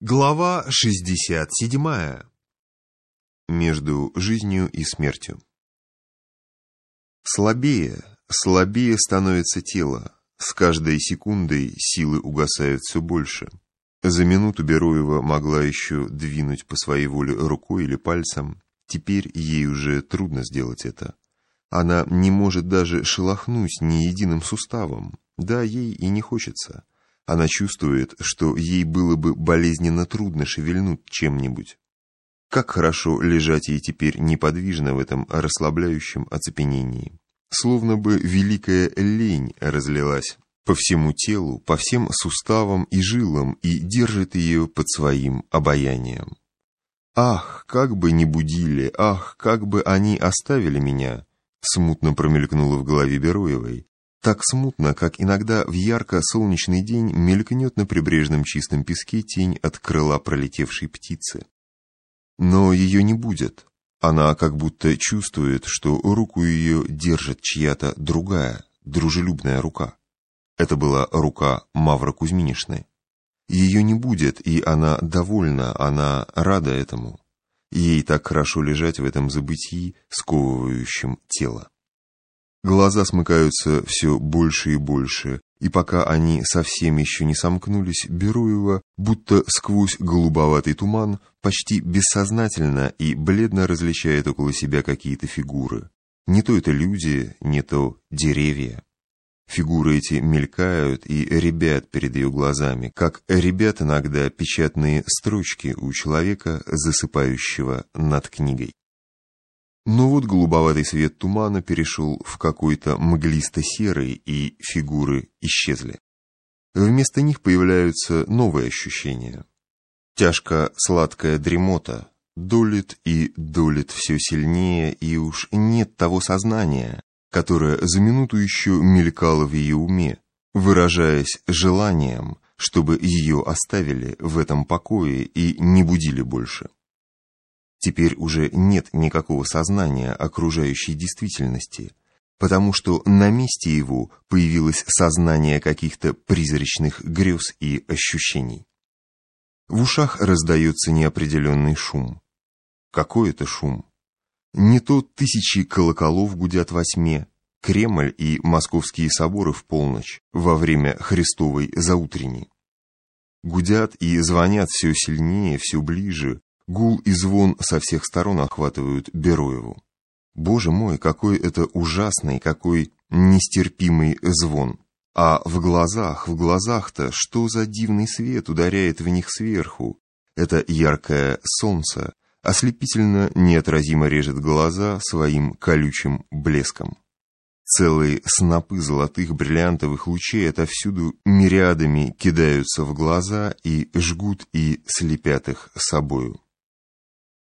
Глава 67. Между жизнью и смертью. Слабее, слабее становится тело. С каждой секундой силы угасают все больше. За минуту Бероева могла еще двинуть по своей воле рукой или пальцем. Теперь ей уже трудно сделать это. Она не может даже шелохнуть ни единым суставом. Да, ей и не хочется. Она чувствует, что ей было бы болезненно трудно шевельнуть чем-нибудь. Как хорошо лежать ей теперь неподвижно в этом расслабляющем оцепенении. Словно бы великая лень разлилась по всему телу, по всем суставам и жилам и держит ее под своим обаянием. «Ах, как бы не будили, ах, как бы они оставили меня!» Смутно промелькнуло в голове Бероевой, так смутно, как иногда в ярко-солнечный день мелькнет на прибрежном чистом песке тень от крыла пролетевшей птицы. Но ее не будет. Она как будто чувствует, что руку ее держит чья-то другая, дружелюбная рука. Это была рука Мавра Кузьминишны. Ее не будет, и она довольна, она рада этому. Ей так хорошо лежать в этом забытии, сковывающем тело. Глаза смыкаются все больше и больше, и пока они совсем еще не сомкнулись, Беруева, будто сквозь голубоватый туман, почти бессознательно и бледно различает около себя какие-то фигуры. Не то это люди, не то деревья. Фигуры эти мелькают и ребят перед ее глазами, как ребят иногда печатные строчки у человека, засыпающего над книгой. Но вот голубоватый свет тумана перешел в какой-то мглисто-серый, и фигуры исчезли. Вместо них появляются новые ощущения. Тяжко-сладкая дремота долит и долит все сильнее, и уж нет того сознания, которое за минуту еще мелькало в ее уме, выражаясь желанием, чтобы ее оставили в этом покое и не будили больше. Теперь уже нет никакого сознания окружающей действительности, потому что на месте его появилось сознание каких-то призрачных грез и ощущений. В ушах раздается неопределенный шум. Какой это шум? Не то тысячи колоколов гудят во тьме, Кремль и московские соборы в полночь, во время Христовой заутренней. Гудят и звонят все сильнее, все ближе, Гул и звон со всех сторон охватывают Бероеву. Боже мой, какой это ужасный, какой нестерпимый звон. А в глазах, в глазах-то, что за дивный свет ударяет в них сверху? Это яркое солнце, ослепительно неотразимо режет глаза своим колючим блеском. Целые снопы золотых бриллиантовых лучей отовсюду мириадами кидаются в глаза и жгут и слепят их собою.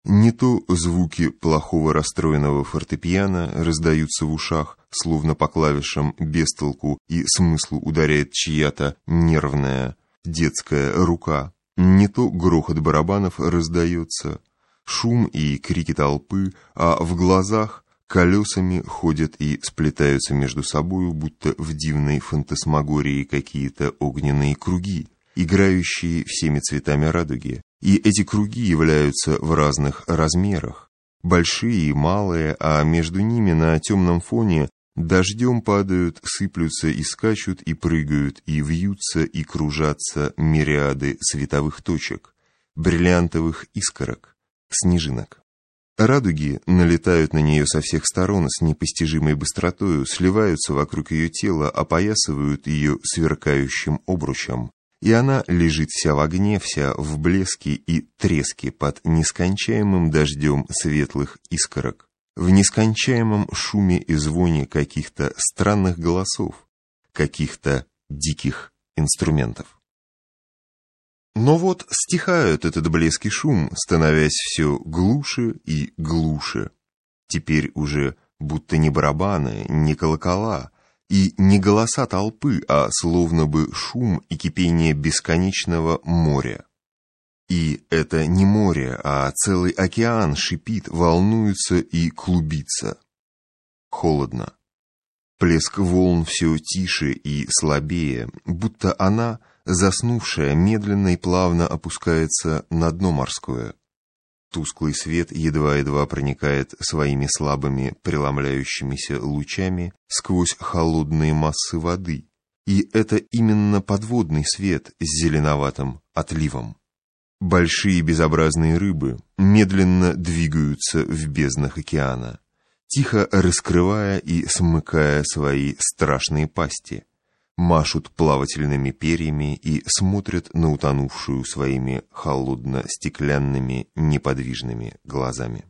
Не то звуки плохого расстроенного фортепиано раздаются в ушах, словно по клавишам без толку и смыслу ударяет чья-то нервная детская рука. Не то грохот барабанов раздается, шум и крики толпы, а в глазах колесами ходят и сплетаются между собою, будто в дивной фантасмагории какие-то огненные круги, играющие всеми цветами радуги, и эти круги являются в разных размерах, большие и малые, а между ними на темном фоне дождем падают, сыплются и скачут, и прыгают, и вьются, и кружатся мириады световых точек, бриллиантовых искорок, снежинок. Радуги налетают на нее со всех сторон с непостижимой быстротою, сливаются вокруг ее тела, опоясывают ее сверкающим обручем, и она лежит вся в огне, вся в блеске и треске под нескончаемым дождем светлых искорок, в нескончаемом шуме и звоне каких-то странных голосов, каких-то диких инструментов. Но вот стихают этот блеск и шум, становясь все глуше и глуше. Теперь уже будто не барабаны, не колокола, и не голоса толпы, а словно бы шум и кипение бесконечного моря. И это не море, а целый океан шипит, волнуется и клубится. Холодно. Плеск волн все тише и слабее, будто она заснувшая медленно и плавно опускается на дно морское. Тусклый свет едва-едва проникает своими слабыми преломляющимися лучами сквозь холодные массы воды, и это именно подводный свет с зеленоватым отливом. Большие безобразные рыбы медленно двигаются в безднах океана, тихо раскрывая и смыкая свои страшные пасти, машут плавательными перьями и смотрят на утонувшую своими холодно-стеклянными неподвижными глазами.